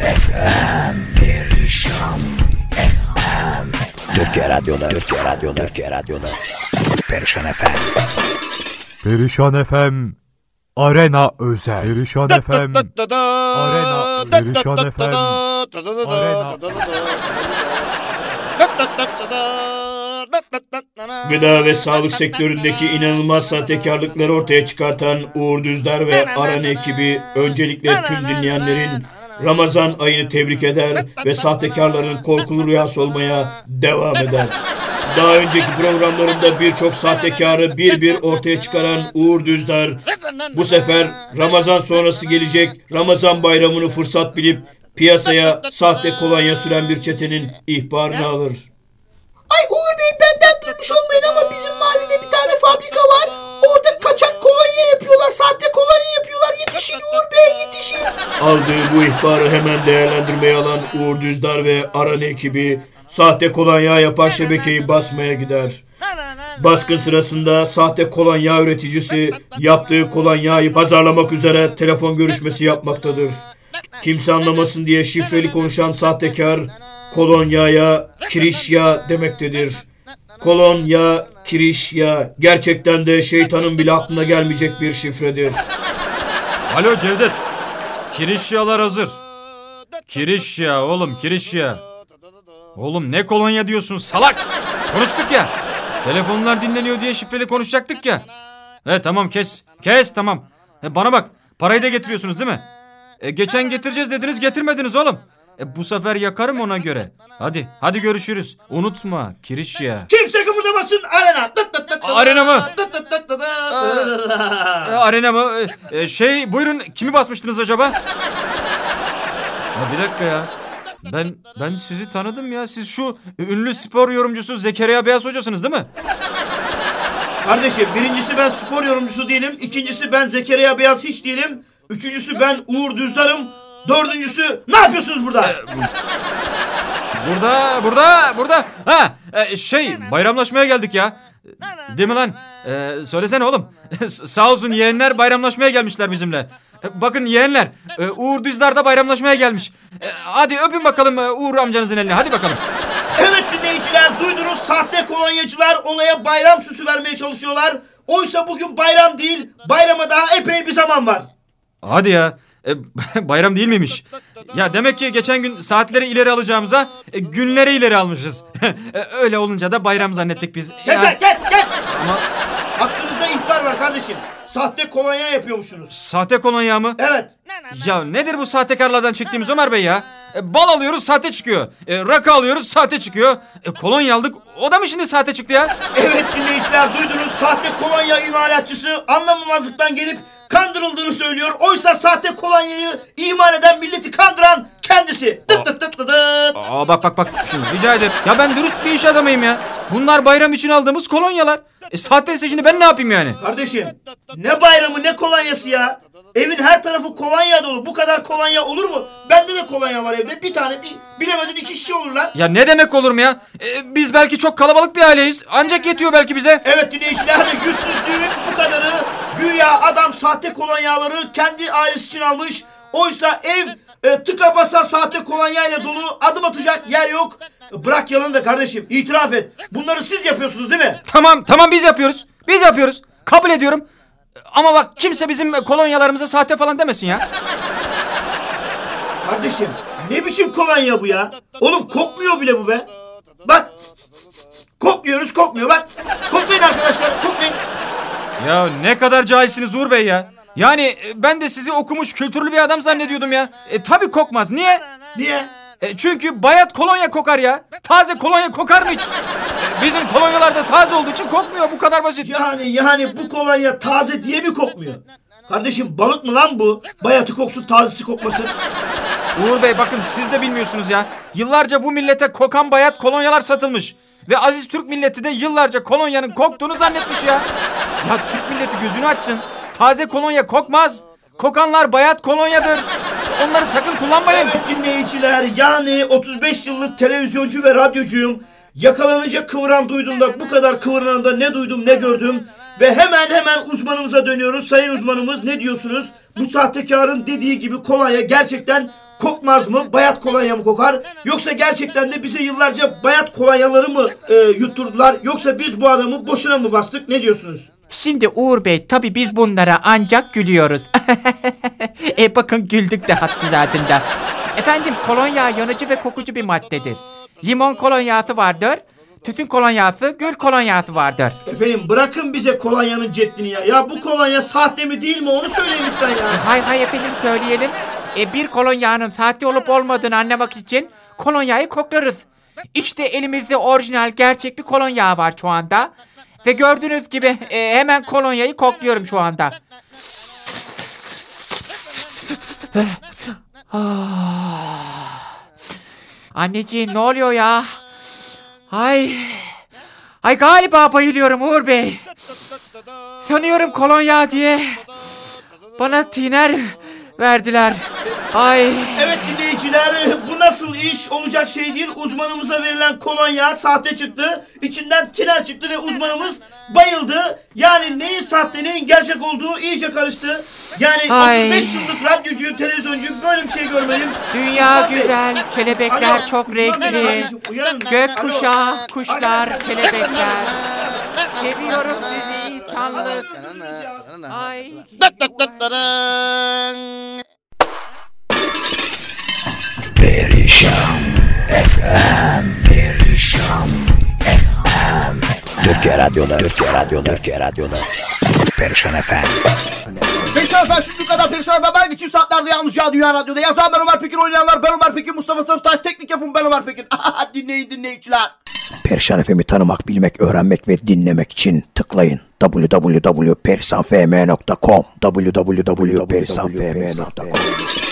FM Perişan FM Türkiye Radyoları Türkiye Radyoları Türkiye Radyoları Perişan FM Perişan FM Arena özel. Perişan FM Arena Perişan FM Arena Gıda ve sağlık sektöründeki inanılmaz sahtekarlıkları ortaya çıkartan Uğur Düzdar ve Aran ekibi öncelikle tüm dinleyenlerin Ramazan ayını tebrik eder ve sahtekarların korkulu rüyası olmaya devam eder. Daha önceki programlarımda birçok sahtekarı bir bir ortaya çıkaran Uğur Düzdar bu sefer Ramazan sonrası gelecek Ramazan bayramını fırsat bilip piyasaya sahte kolonya süren bir çetenin ihbarını alır. Ay Uğur Bey benden duymuş olmayın ama bizim mahallede bir tane fabrika var. Orada kaçak kolonya yapıyorlar, sahte kolonya yapıyorlar. Yetişin Uğur Bey yetişin. Aldığı bu ihbarı hemen değerlendirmeye alan Uğur Düzdar ve Aran ekibi sahte kolonya yapan şebekeyi basmaya gider. Baskın sırasında sahte kolonya üreticisi yaptığı kolonyayı pazarlamak üzere telefon görüşmesi yapmaktadır. Kimse anlamasın diye şifreli konuşan sahtekar kolonyaya kirişya demektedir. Kolonya, kirişya gerçekten de şeytanın bile aklına gelmeyecek bir şifredir. Alo Cevdet. Kirişyalar hazır. Kirişya oğlum kirişya. Oğlum ne kolonya diyorsun salak. Konuştuk ya. Telefonlar dinleniyor diye şifreli konuşacaktık ya. E tamam kes. Kes tamam. E, bana bak parayı da getiriyorsunuz değil mi? E, geçen getireceğiz dediniz getirmediniz oğlum. E, bu sefer yakarım ona göre. Hadi hadi görüşürüz. Unutma kirişya. Kimse kıpırdamasın arena. Dıt dıt dıt dıt. Arena mı? Dıt dıt dıt dıt. E, arena mı? E, e, şey buyurun kimi basmıştınız acaba? Ya bir dakika ya. Ben ben sizi tanıdım ya. Siz şu ünlü spor yorumcusu Zekeriya Beyaz hocasınız değil mi? Kardeşim birincisi ben spor yorumcusu değilim. ikincisi ben Zekeriya Beyaz hiç değilim. Üçüncüsü ben Uğur Düzdar'ım. Dördüncüsü ne yapıyorsunuz burada? Burada, burada, burada. Ha, e, şey bayramlaşmaya geldik ya. Değil mi lan? E, söylesene oğlum. Sağ olsun yeğenler bayramlaşmaya gelmişler bizimle. E, bakın yeğenler, e, Uğur Düzdar da bayramlaşmaya gelmiş. Hadi öpün bakalım Uğur amcanızın elini. Hadi bakalım. evet dinleyiciler duydunuz sahte kolonyacılar olaya bayram süsü vermeye çalışıyorlar. Oysa bugün bayram değil bayrama daha epey bir zaman var. Hadi ya. E, bayram değil miymiş? Ya demek ki geçen gün saatleri ileri alacağımıza e, günleri ileri almışız. E, Öyle olunca da bayram zannettik biz. Kes lan kes kes. Ama Hakkınızda ihbar var kardeşim. Sahte kolonya yapıyormuşsunuz. sahte kolonya mı? Evet. Ya nedir bu sahtekarlardan çektiğimiz Ömer Bey ya? E, bal alıyoruz sahte çıkıyor. E, rakı alıyoruz sahte çıkıyor. E, kolonya aldık o da mı şimdi sahte çıktı ya? Evet dinleyiciler duydunuz sahte kolonya imalatçısı anlamamazlıktan gelip kandırıldığını söylüyor. Oysa sahte kolonyayı imal eden milleti kandıran kendisi. Tıt tıt. Aa bak bak bak şunu rica ederim. Ya ben dürüst bir iş adamıyım ya. Bunlar bayram için aldığımız kolonyalar. E sahte ise şimdi ben ne yapayım yani? Kardeşim ne bayramı ne kolonyası ya. Evin her tarafı kolonya dolu. Bu kadar kolonya olur mu? Bende de kolonya var evde. Bir tane bir bilemedin iki şişe olur lan. Ya ne demek olur mu ya? E, biz belki çok kalabalık bir aileyiz. Ancak yetiyor belki bize. Evet dinleyiciler yüzsüzlüğün bu kadarı. Güya adam sahte kolonyaları kendi ailesi için almış. Oysa ev e, tıka basa sahte kolonyayla dolu. Adım atacak yer yok. Bırak yalanı da kardeşim itiraf et. Bunları siz yapıyorsunuz değil mi? Tamam tamam biz yapıyoruz. Biz yapıyoruz. Kabul ediyorum. Ama bak kimse bizim kolonyalarımıza sahte falan demesin ya. Kardeşim ne biçim kolonya bu ya? Oğlum kokmuyor bile bu be. Bak. Kokmuyoruz kokmuyor bak. Koklayın arkadaşlar koklayın. Ya ne kadar cahilsiniz Uğur Bey ya. Yani e, ben de sizi okumuş kültürlü bir adam zannediyordum ya. E tabi kokmaz. Niye? Niye? E, çünkü bayat kolonya kokar ya. Taze kolonya kokar mı hiç? E, bizim kolonyalar da taze olduğu için kokmuyor bu kadar basit. Yani yani bu kolonya taze diye mi kokmuyor? Kardeşim balık mı lan bu? Bayatı koksun tazesi kokmasın. Uğur Bey bakın siz de bilmiyorsunuz ya. Yıllarca bu millete kokan bayat kolonyalar satılmış. Ve aziz Türk milleti de yıllarca kolonyanın koktuğunu zannetmiş ya. Ya Türk milleti gözünü açsın. Taze kolonya kokmaz. Kokanlar bayat kolonyadır. Onları sakın kullanmayın. Evet dinleyiciler yani 35 yıllık televizyoncu ve radyocuyum. Yakalanınca kıvıran duyduğumda bu kadar kıvıranında ne duydum ne gördüm. Ve hemen hemen uzmanımıza dönüyoruz. Sayın uzmanımız ne diyorsunuz? Bu sahtekarın dediği gibi kolonya gerçekten kokmaz mı? Bayat kolonya mı kokar? Yoksa gerçekten de bize yıllarca bayat kolonyaları mı e, yutturdular? Yoksa biz bu adamı boşuna mı bastık? Ne diyorsunuz? Şimdi Uğur Bey tabi biz bunlara ancak gülüyoruz. e bakın güldük de hattı zaten de. Efendim kolonya yanıcı ve kokucu bir maddedir. Limon kolonyası vardır. Tütün kolonyası, gül kolonyası vardır. Efendim bırakın bize kolonyanın ceddini ya. Ya bu kolonya sahte mi değil mi onu söyleyin lütfen ya. Hay hay efendim söyleyelim. E, bir kolonyanın sahte olup olmadığını anlamak için kolonyayı koklarız. İşte elimizde orijinal gerçek bir kolonya var şu anda. Ve gördüğünüz gibi e, hemen kolonyayı kokluyorum şu anda. Ah. Anneciğim ne oluyor ya? Ay. Ay galiba bayılıyorum Uğur Bey. Sanıyorum kolonya diye bana tiner verdiler. Ay. Evet dinleyiciler nasıl iş olacak şey değil. Uzmanımıza verilen kolonya sahte çıktı. İçinden tiner çıktı ve uzmanımız bayıldı. Yani neyin sahte neyin gerçek olduğu iyice karıştı. Yani Ay. 35 yıllık radyocu, televizyoncu böyle bir şey görmedim. Dünya Uzman Bey, güzel, kelebekler Alo, çok uzman bey renkli. kardeşim, uyanın. Gök Alo. kuşağı, kuşlar, kelebekler. Seviyorum sizi insanlık. Ay. Perişan FM Perişan FM Türkiye Radyo'da Türkiye Radyo'da Türkiye Radyo'da Perişan FM Perişan efendim şimdi kadar perişan efendim. Ben geçim saatlerde yalnızca Dünya Radyo'da. Yazan ben Ömer Pekin, oynayanlar ben Ömer Pekin, Mustafa Sarıtaş, teknik yapım ben Ömer Pekin. Dinleyin dinleyiciler. Perişan FM'i tanımak, bilmek, öğrenmek ve dinlemek için tıklayın www.perisanfm.com www.perisanfm.com